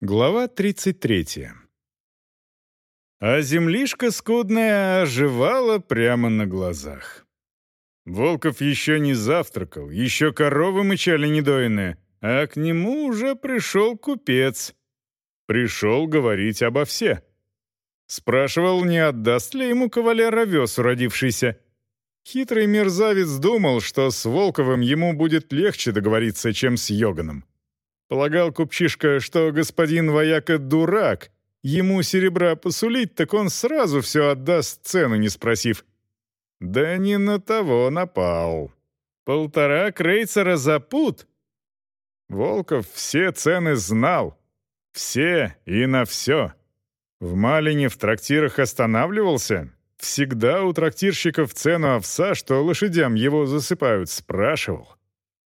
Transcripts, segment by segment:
Глава 33. А землишка скудная оживала прямо на глазах. Волков еще не завтракал, еще коровы мычали недоенные, а к нему уже пришел купец. Пришел говорить обо все. Спрашивал, не отдаст ли ему кавалер овес уродившийся. Хитрый мерзавец думал, что с Волковым ему будет легче договориться, чем с Йоганом. Полагал купчишка, что господин вояка дурак. Ему серебра посулить, так он сразу все отдаст, цену не спросив. Да не на того напал. Полтора крейцера за пут. Волков все цены знал. Все и на все. В Малине в трактирах останавливался. Всегда у трактирщиков цену овса, что лошадям его засыпают, спрашивал.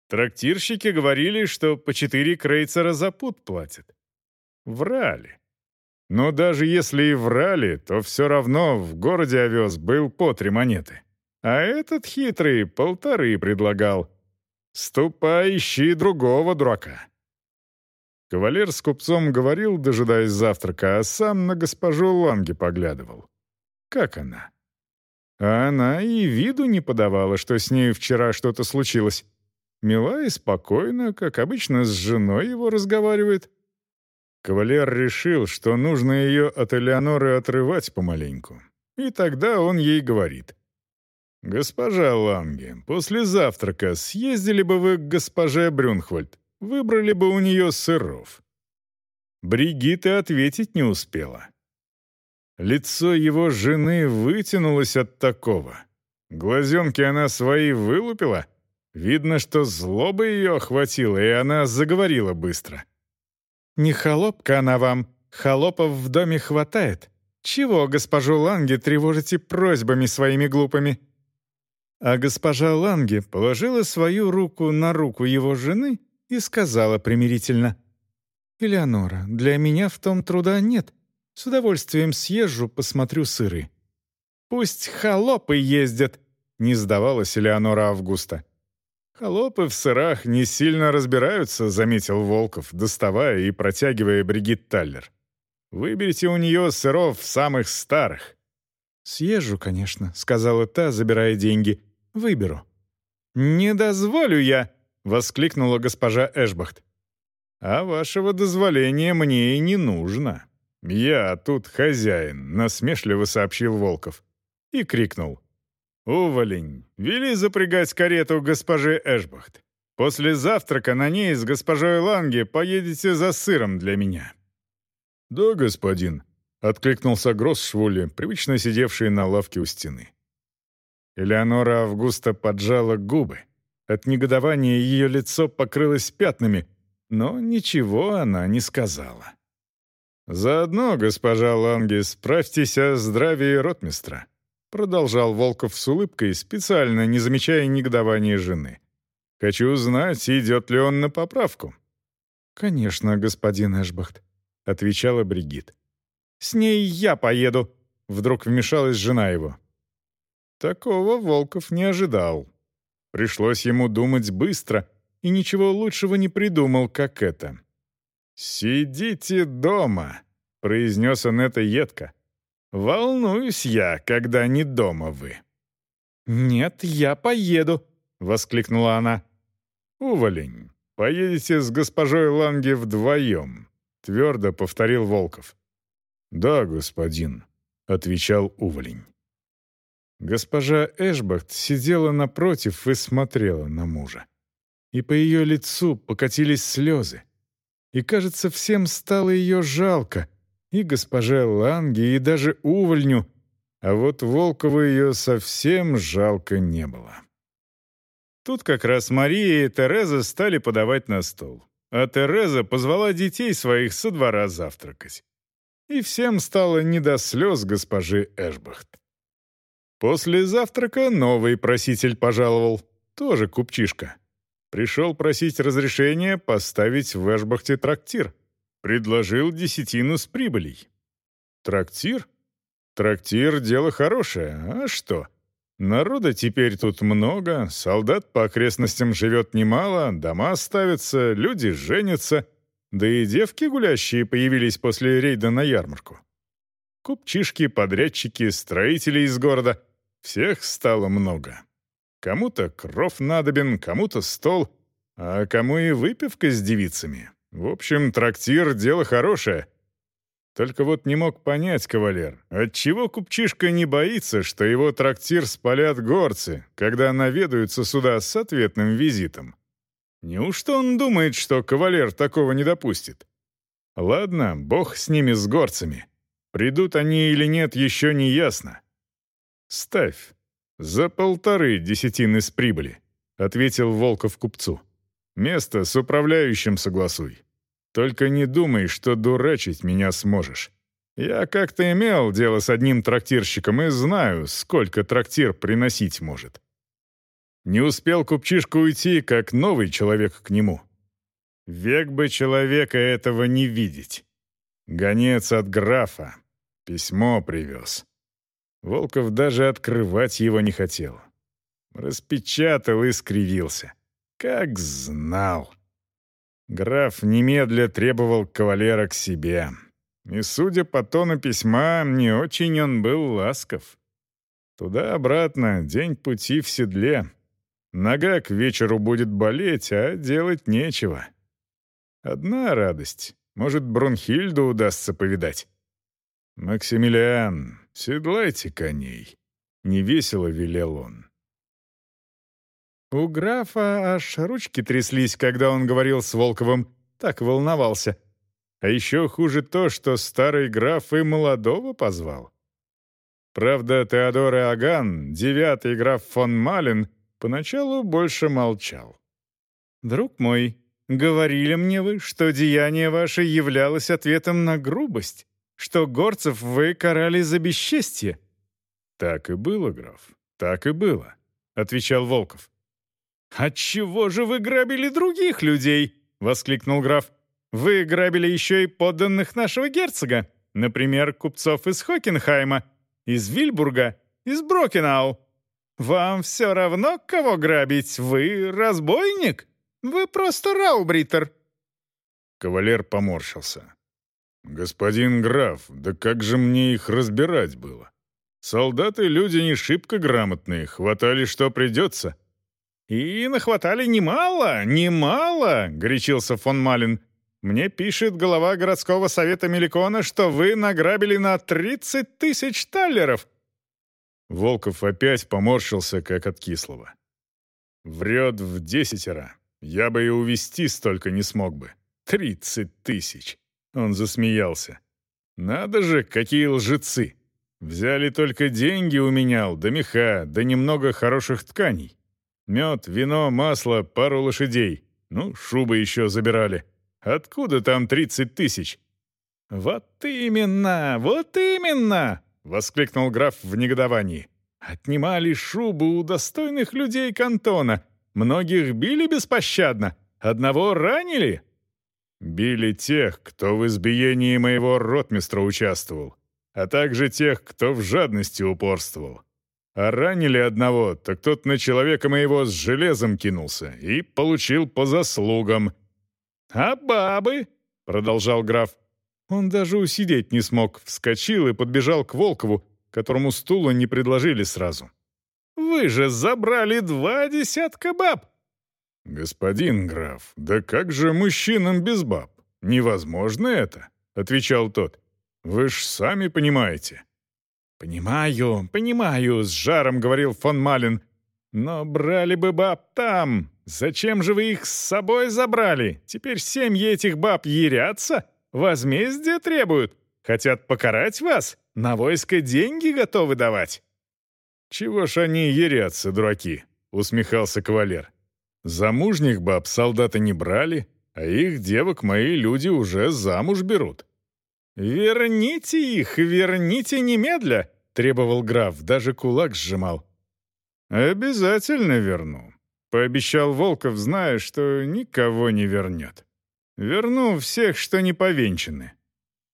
Трактирщики говорили, что по четыре крейцера за пут платят. Врали. Но даже если и врали, то все равно в городе овес был по три монеты. А этот хитрый полторы предлагал. «Ступай, ищи другого дурака». Кавалер с купцом говорил, дожидаясь завтрака, а сам на госпожу Ланге поглядывал. Как она? А она и виду не подавала, что с ней вчера что-то случилось. Мила и спокойно, как обычно, с женой его разговаривает. Кавалер решил, что нужно ее от Элеоноры отрывать помаленьку. И тогда он ей говорит. «Госпожа Ланге, после завтрака съездили бы вы к госпоже Брюнхвальд, выбрали бы у нее сыров». Бригитта ответить не успела. Лицо его жены вытянулось от такого. Глазенки она свои вылупила — Видно, что злоба ее охватила, и она заговорила быстро. «Не холопка она вам, холопов в доме хватает. Чего госпожу Ланге тревожите просьбами своими глупыми?» А госпожа Ланге положила свою руку на руку его жены и сказала примирительно. «Элеонора, для меня в том труда нет. С удовольствием съезжу, посмотрю сыры». «Пусть холопы ездят», — не сдавалась Элеонора Августа. «Холопы в сырах не сильно разбираются», — заметил Волков, доставая и протягивая Бригит Таллер. «Выберите у нее сыров самых старых». «Съезжу, конечно», — сказала та, забирая деньги. «Выберу». «Не дозволю я», — воскликнула госпожа Эшбахт. «А вашего дозволения мне и не нужно. Я тут хозяин», — насмешливо сообщил Волков. И крикнул. «Уволень, вели запрягать карету госпожи Эшбахт. После завтрака на ней с госпожой Ланге поедете за сыром для меня». «Да, господин», — откликнулся Гроссшвули, привычно сидевший на лавке у стены. Элеонора Августа поджала губы. От негодования ее лицо покрылось пятнами, но ничего она не сказала. «Заодно, госпожа Ланге, справьтесь о здравии ротмистра», Продолжал Волков с улыбкой, специально не замечая негодования жены. «Хочу знать, идет ли он на поправку». «Конечно, господин Эшбахт», — отвечала Бригит. «С ней я поеду», — вдруг вмешалась жена его. Такого Волков не ожидал. Пришлось ему думать быстро, и ничего лучшего не придумал, как это. «Сидите дома», — произнес он это едко. Волнуюсь я, когда не дома вы». «Нет, я поеду», — воскликнула она. «Уволень, поедете с госпожой Ланге вдвоем», — твердо повторил Волков. «Да, господин», — отвечал Уволень. Госпожа Эшбахт сидела напротив и смотрела на мужа. И по ее лицу покатились слезы. И, кажется, всем стало ее жалко — и госпоже Ланге, и даже увольню, а вот Волкову ее совсем жалко не было. Тут как раз Мария и Тереза стали подавать на стол, а Тереза позвала детей своих со двора завтракать. И всем стало не до слез госпожи Эшбахт. После завтрака новый проситель пожаловал, тоже купчишка. Пришел просить разрешения поставить в Эшбахте трактир. Предложил десятину с прибылей. Трактир? Трактир — дело хорошее, а что? Народа теперь тут много, солдат по окрестностям живет немало, дома ставятся, люди женятся. Да и девки гулящие появились после рейда на ярмарку. Купчишки, подрядчики, строители из города — всех стало много. Кому-то кров надобен, кому-то стол, а кому и выпивка с девицами. В общем, трактир — дело хорошее — только вот не мог понять кавалер, отчего купчишка не боится, что его трактир спалят горцы, когда наведаются сюда с ответным визитом. Неужто он думает, что кавалер такого не допустит? Ладно, бог с ними, с горцами. Придут они или нет, еще не ясно. «Ставь. За полторы десятины с прибыли», — ответил Волков купцу. «Место с управляющим согласуй. Только не думай, что дурачить меня сможешь. Я как-то имел дело с одним трактирщиком и знаю, сколько трактир приносить может. Не успел купчишка уйти, как новый человек к нему. Век бы человека этого не видеть. Гонец от графа. Письмо привез. Волков даже открывать его не хотел. Распечатал и скривился. Как знал. Граф немедля требовал кавалера к себе. И, судя по тону письма, не очень он был ласков. Туда-обратно, день пути в седле. Нога к вечеру будет болеть, а делать нечего. Одна радость. Может, Брунхильду удастся повидать. «Максимилиан, седлайте коней», — невесело велел он. У графа аж ручки тряслись, когда он говорил с Волковым, так волновался. А еще хуже то, что старый граф и молодого позвал. Правда, Теодор Иоганн, девятый граф фон Малин, поначалу больше молчал. «Друг мой, говорили мне вы, что деяние ваше являлось ответом на грубость, что горцев вы карали за бесчестье». «Так и было, граф, так и было», — отвечал Волков. «Отчего же вы грабили других людей?» — воскликнул граф. «Вы грабили еще и подданных нашего герцога, например, купцов из Хокенхайма, из Вильбурга, из Брокенау. Вам все равно, кого грабить? Вы разбойник? Вы просто раубритер». Кавалер поморщился. «Господин граф, да как же мне их разбирать было? Солдаты люди не шибко грамотные, хватали что придется». «И нахватали немало, немало!» — горячился фон Малин. «Мне пишет глава городского совета Меликона, что вы награбили на 30 тысяч таллеров!» Волков опять поморщился, как от кислого. «Врет в десятеро. Я бы и увести столько не смог бы. Тридцать тысяч!» Он засмеялся. «Надо же, какие лжецы! Взяли только деньги у меня, да меха, да немного хороших тканей. Мед, вино, масло, пару лошадей. Ну, шубы еще забирали. Откуда там тридцать тысяч?» «Вот именно, вот именно!» — воскликнул граф в негодовании. «Отнимали шубу у достойных людей кантона. Многих били беспощадно. Одного ранили?» «Били тех, кто в избиении моего ротмистра участвовал, а также тех, кто в жадности упорствовал. А ранили одного, так тот на человека моего с железом кинулся и получил по заслугам. «А бабы?» — продолжал граф. Он даже усидеть не смог, вскочил и подбежал к Волкову, которому стула не предложили сразу. «Вы же забрали два десятка баб!» «Господин граф, да как же мужчинам без баб? Невозможно это!» — отвечал тот. «Вы ж сами понимаете». «Понимаю, понимаю», — с жаром говорил фон Малин. «Но брали бы баб там. Зачем же вы их с собой забрали? Теперь семьи этих баб ерятся, возмездие требуют, хотят покарать вас, на войско деньги готовы давать». «Чего ж они ерятся, дураки?» — усмехался кавалер. «Замужних баб солдаты не брали, а их девок мои люди уже замуж берут. «Верните их, верните немедля!» — требовал граф, даже кулак сжимал. «Обязательно верну», — пообещал Волков, зная, что никого не вернет. «Верну всех, что не повенчаны».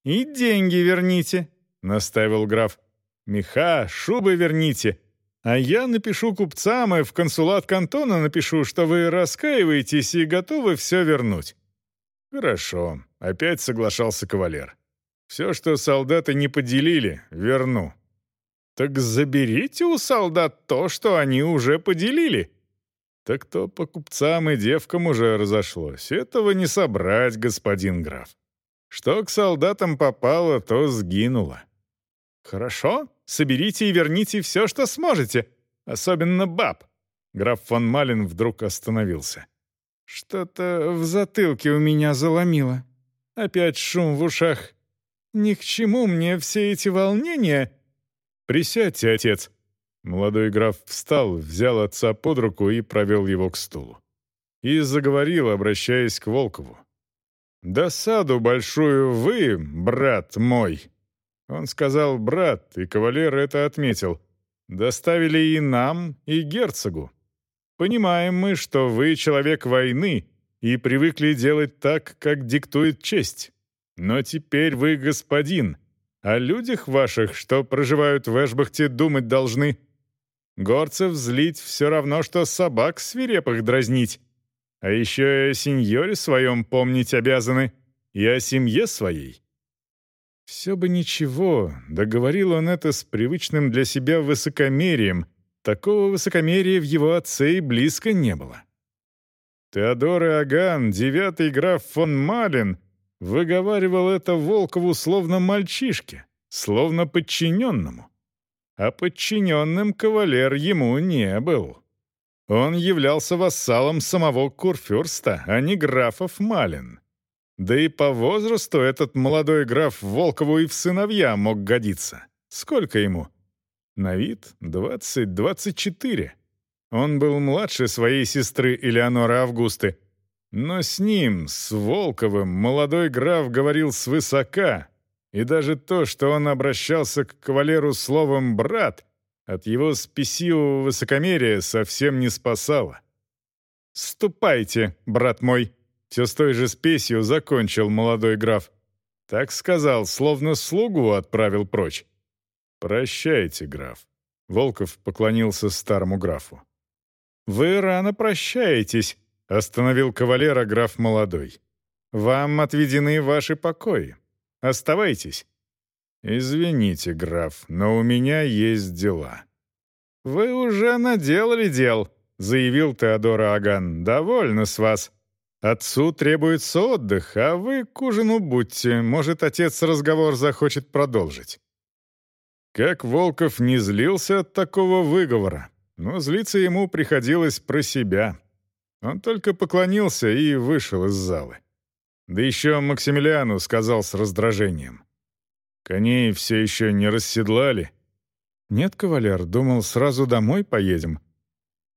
«И деньги верните», — наставил граф. «Меха, шубы верните. А я напишу купцам и в консулат кантона напишу, что вы раскаиваетесь и готовы все вернуть». «Хорошо», — опять соглашался кавалер. «Все, что солдаты не поделили, верну». «Так заберите у солдат то, что они уже поделили». «Так то по купцам и девкам уже разошлось. Этого не собрать, господин граф. Что к солдатам попало, то сгинуло». «Хорошо, соберите и верните все, что сможете, особенно баб». Граф фон Малин вдруг остановился. «Что-то в затылке у меня заломило. Опять шум в ушах. Ни к чему мне все эти волнения». «Присядьте, отец». Молодой граф встал, взял отца под руку и провел его к стулу. И заговорил, обращаясь к Волкову. «Досаду большую вы, брат мой, он сказал «брат», и кавалер это отметил. «Доставили и нам, и герцогу. Понимаем мы, что вы человек войны и привыкли делать так, как диктует честь. Но теперь вы господин. О людях ваших, что проживают в Эшбахте, думать должны. Горцев злить все равно, что собак свирепых дразнить. А еще и о сеньоре своем помнить обязаны, и о семье своей. Все бы ничего, договорил он это с привычным для себя высокомерием. Такого высокомерия в его отце и близко не было. Теодор Иоганн, девятый граф фон Малин, выговаривал это Волкову словно мальчишке, словно подчиненному. А подчиненным кавалер ему не был. Он являлся вассалом самого Курфюрста, а не графов Малин. Да и по возрасту этот молодой граф Волкову и в сыновья мог годиться. Сколько ему? На вид двадцать-двадцать четыре. Он был младше своей сестры Элеоноры Августы. Но с ним, с Волковым, молодой граф говорил свысока, и даже то, что он обращался к кавалеру словом «брат», от его спесивого высокомерия совсем не спасало. «Ступайте, брат мой», все с той же спесью закончил молодой граф. Так сказал, словно слугу отправил прочь. «Прощайте, граф». Волков поклонился старому графу. «Вы рано прощаетесь», — остановил кавалера граф молодой. «Вам отведены ваши покои. Оставайтесь». «Извините, граф, но у меня есть дела». «Вы уже наделали дел», — заявил Теодор Аган. «Довольно с вас. Отцу требуется отдых, а вы к ужину будьте. Может, отец разговор захочет продолжить». Как Волков не злился от такого выговора, но злиться ему приходилось про себя. Он только поклонился и вышел из залы. Да еще Максимилиану сказал с раздражением. «Коней все еще не расседлали?» «Нет, кавалер, думал, сразу домой поедем».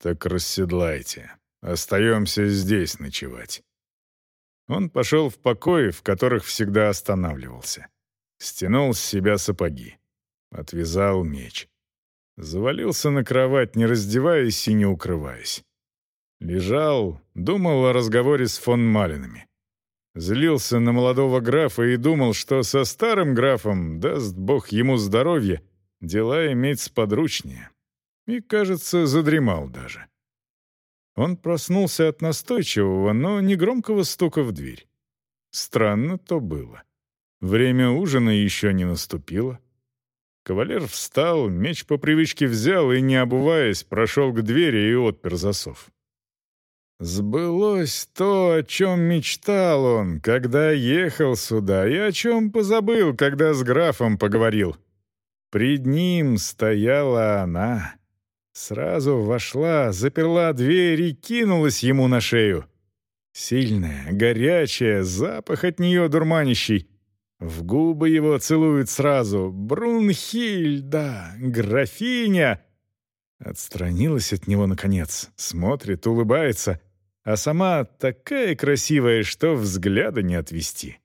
«Так расседлайте. Остаемся здесь ночевать». Он пошел в покои, в которых всегда останавливался. Стянул с себя сапоги. Отвязал меч. Завалился на кровать, не раздеваясь и не укрываясь. Лежал, думал о разговоре с фон Малинами. Злился на молодого графа и думал, что со старым графом, даст бог ему здоровье, дела иметь сподручнее. И, кажется, задремал даже. Он проснулся от настойчивого, но негромкого стука в дверь. Странно то было. Время ужина еще не наступило. Кавалер встал, меч по привычке взял и, не обуваясь, прошел к двери и отпер засов. Сбылось то, о чем мечтал он, когда ехал сюда, и о чем позабыл, когда с графом поговорил. Пред ним стояла она, Сразу вошла, заперла дверь и кинулась ему на шею. Сильная, горячая, запах от нее дурманящий. В губы его целует сразу. «Брунхильда! Графиня!» Отстранилась от него, наконец. Смотрит, улыбается. А сама такая красивая, что взгляда не отвести.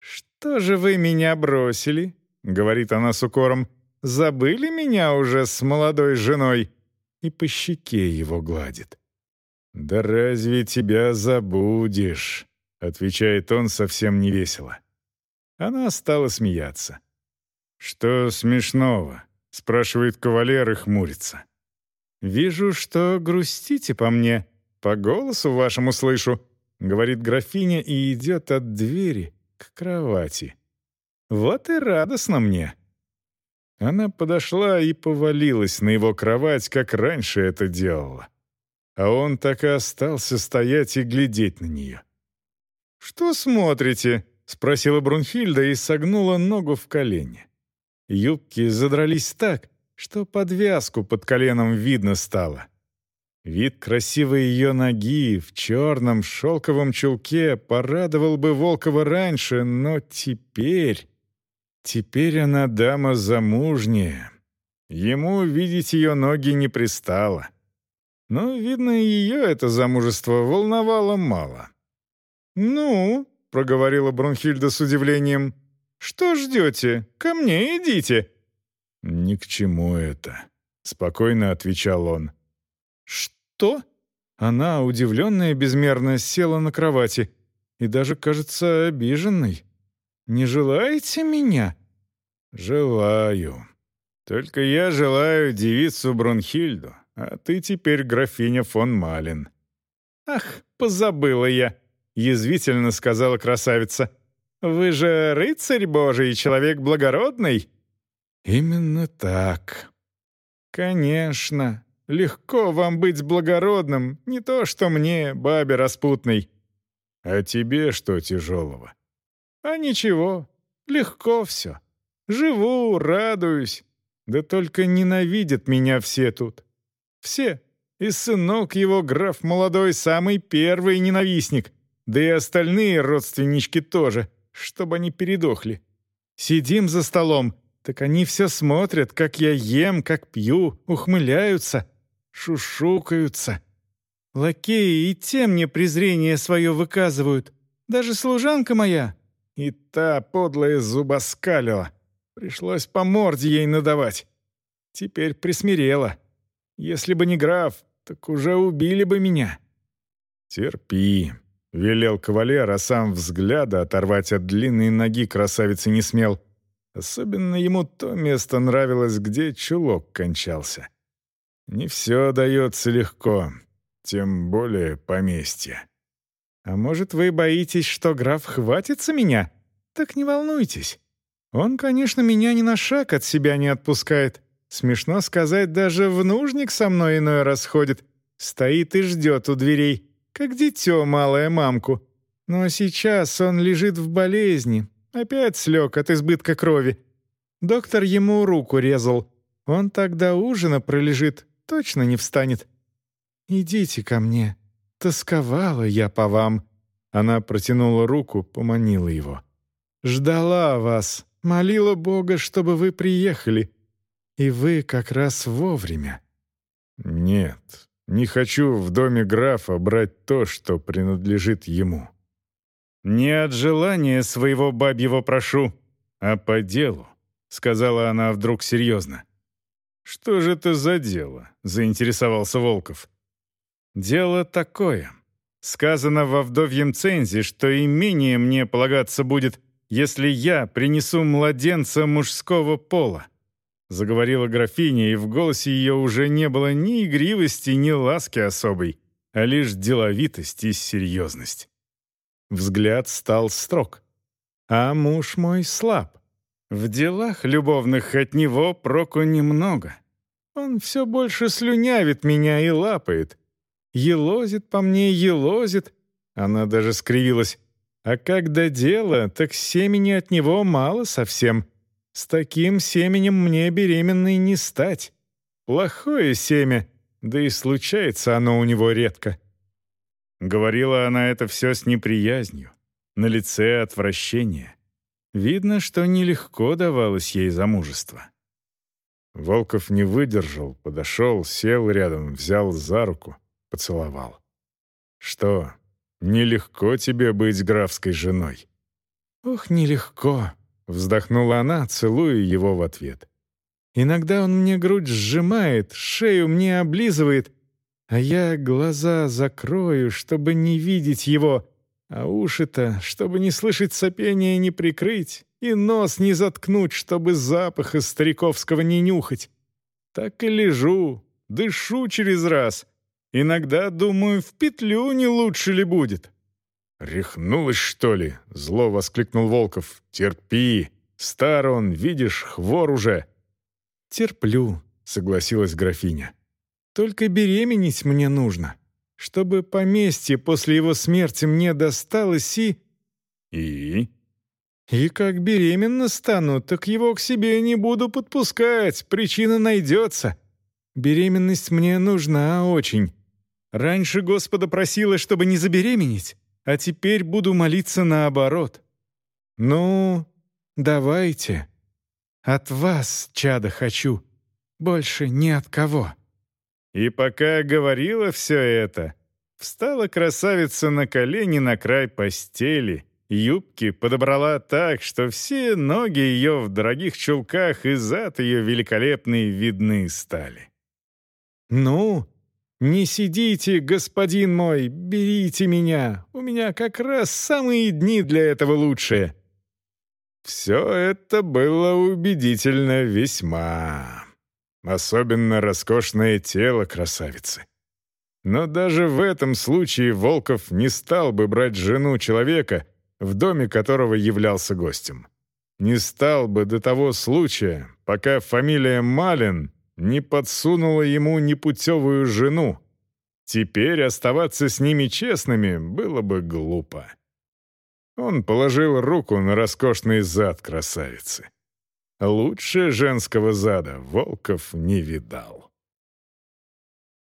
«Что же вы меня бросили?» — говорит она с укором. Забыли меня уже с молодой женой?» И по щеке его гладит. «Да разве тебя забудешь?» — отвечает он совсем невесело. Она стала смеяться. «Что смешного?» — спрашивает кавалер и хмурится. «Вижу, что грустите по мне. По голосу вашему слышу. — говорит графиня и идет от двери к кровати. «Вот и радостно мне». Она подошла и повалилась на его кровать, как раньше это делала. А он так и остался стоять и глядеть на нее. «Что смотрите?» — спросила Брунхильда и согнула ногу в колени. Юбки задрались так, что подвязку под коленом видно стало. Вид красивой ее ноги в черном шелковом чулке порадовал бы Волкова раньше, но теперь... Теперь она дама замужняя. Ему видеть ее ноги не пристало. Но, видно, ее это замужество волновало мало. «Ну», — проговорила Брунхильда с удивлением, — «что ждете? Ко мне идите». «Ни к чему это», — спокойно отвечал он. «Что?» Она, удивленная безмерно, села на кровати и даже, кажется, обиженной. «Не желаете меня?» «Желаю. Только я желаю девицу Брунхильду, а ты теперь графиня фон Малин». «Ах, позабыла я», — язвительно сказала красавица. «Вы же рыцарь божий, человек благородный?» «Именно так». «Конечно. Легко вам быть благородным, не то что мне, бабе распутной». «А тебе что тяжелого?» «А ничего, легко все. Живу, радуюсь. Да только ненавидят меня все тут. Все. И сынок его, граф молодой, самый первый ненавистник. Да и остальные родственнички тоже, чтобы они передохли. Сидим за столом, так они все смотрят, как я ем, как пью, ухмыляются, шушукаются. Лакеи и те мне презрение свое выказывают. Даже служанка моя. И та подлая зубоскалила. Пришлось по морде ей надавать. Теперь присмирела. Если бы не граф, так уже убили бы меня». «Терпи», — велел кавалер, а сам взгляда оторвать от длинной ноги красавицы не смел. Особенно ему то место нравилось, где чулок кончался. Не все дается легко, тем более поместье. «А может, вы боитесь, что граф хватится меня? Так не волнуйтесь. Он, конечно, меня ни на шаг от себя не отпускает. Смешно сказать, даже в со мной иной расходит. Стоит и ждет у дверей, как дитё малое мамку. Но сейчас он лежит в болезни. Опять слег от избытка крови. Доктор ему руку резал. Он тогда ужина пролежит, точно не встанет. «Идите ко мне. Тосковала я по вам». Она протянула руку, поманила его. «Ждала вас, молила Бога, чтобы вы приехали. И вы как раз вовремя». «Нет, не хочу в доме графа брать то, что принадлежит ему». «Не от желания своего бабьего прошу, а по делу», — сказала она вдруг серьезно. «Что же это за дело?» — заинтересовался Волков. «Дело такое. Сказано во вдовьем цензе, что имение мне полагаться будет, если я принесу младенца мужского пола. Заговорила графиня, и в голосе ее уже не было ни игривости, ни ласки особой, а лишь деловитость и серьезность. Взгляд стал строг. А муж мой слаб. В делах любовных от него проку немного. Он все больше слюнявит меня и лапает. Елозит по мне, елозит. Она даже скривилась. А когда дело, так семени от него мало совсем — с таким семенем мне беременной не стать. Плохое семя, да и случается оно у него редко». Говорила она это все с неприязнью, на лице отвращение. Видно, что нелегко давалось ей замужество. Волков не выдержал, подошел, сел рядом, взял за руку, поцеловал. «Что, нелегко тебе быть графской женой?» «Ох, нелегко», Вздохнула она, целуя его в ответ. «Иногда он мне грудь сжимает, шею мне облизывает, а я глаза закрою, чтобы не видеть его, а уши-то, чтобы не слышать сопения, не прикрыть, и нос не заткнуть, чтобы запаха стариковского не нюхать. Так и лежу, дышу через раз. Иногда думаю, в петлю не лучше ли будет. «Рехнулась, что ли?» — зло воскликнул Волков. «Терпи! Стар он, видишь, хвор уже!» «Терплю», — согласилась графиня. «Только беременеть мне нужно, чтобы поместье после его смерти мне досталось и...» «И?» «И как беременна стану, так его к себе не буду подпускать, причина найдется. Беременность мне нужна очень. Раньше Господа просила, чтобы не забеременеть, а теперь буду молиться наоборот. Ну, давайте. От вас, чада, хочу. Больше ни от кого». И пока говорила все это, встала красавица на колени на край постели, юбки подобрала так, что все ноги ее в дорогих чулках и зад ее великолепные видны стали. «Ну, «Не сидите, господин мой, берите меня. У меня как раз самые дни для этого лучшие». Все это было убедительно весьма. Особенно роскошное тело красавицы. Но даже в этом случае Волков не стал бы брать жену человека, в доме которого являлся гостем. Не стал бы до того случая, пока фамилия Малин не подсунула ему непутевую жену. Теперь оставаться с ними честными было бы глупо. Он положил руку на роскошный зад красавицы. Лучше женского зада Волков не видал.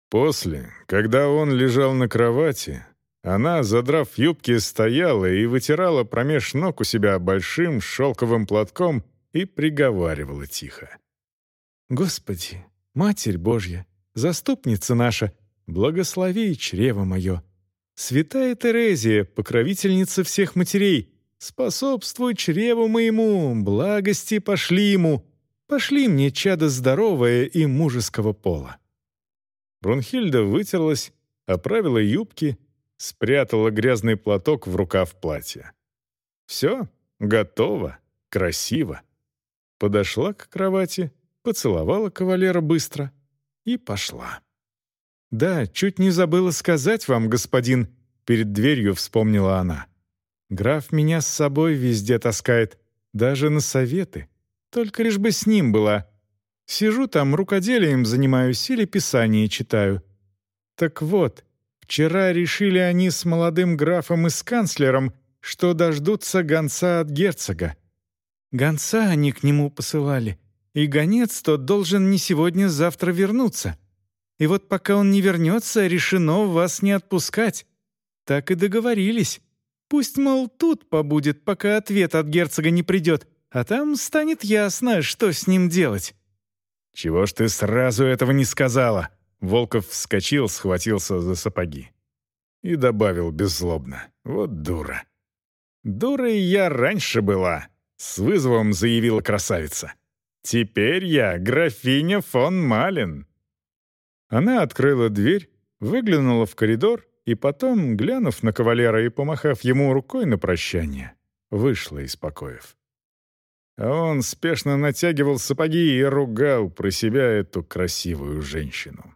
После, когда он лежал на кровати, она, задрав юбки, стояла и вытирала промеж ног у себя большим шелковым платком и приговаривала тихо. Господи, Матерь Божья, заступница наша, благослови чрево мое. Святая Терезия, покровительница всех матерей, способствуй чреву моему, благости пошли ему, пошли мне чадо здоровое и мужеского пола». Брунхильда вытерлась, оправила юбки, спрятала грязный платок в рукав платья. Все, готово, красиво. Подошла к кровати, поцеловала кавалера быстро и пошла. «Да, чуть не забыла сказать вам, господин», — перед дверью вспомнила она. «Граф меня с собой везде таскает, даже на советы. Только лишь бы с ним была. Сижу там, рукоделием занимаюсь или писание читаю. Так вот, вчера решили они с молодым графом и с канцлером, что дождутся гонца от герцога. Гонца они к нему посылали, и гонец тот должен не сегодня-завтра вернуться. И вот пока он не вернется, решено вас не отпускать. Так и договорились. Пусть, мол, тут побудет, пока ответ от герцога не придет, а там станет ясно, что с ним делать». «Чего ж ты сразу этого не сказала?» Волков вскочил, схватился за сапоги. И добавил беззлобно. «Вот дура». «Дурой я раньше была», — с вызовом заявила красавица. Теперь я графиня фон Малин». Она открыла дверь, выглянула в коридор и потом, глянув на кавалера и помахав ему рукой на прощание, вышла из покоев. А он спешно натягивал сапоги и ругал про себя эту красивую женщину.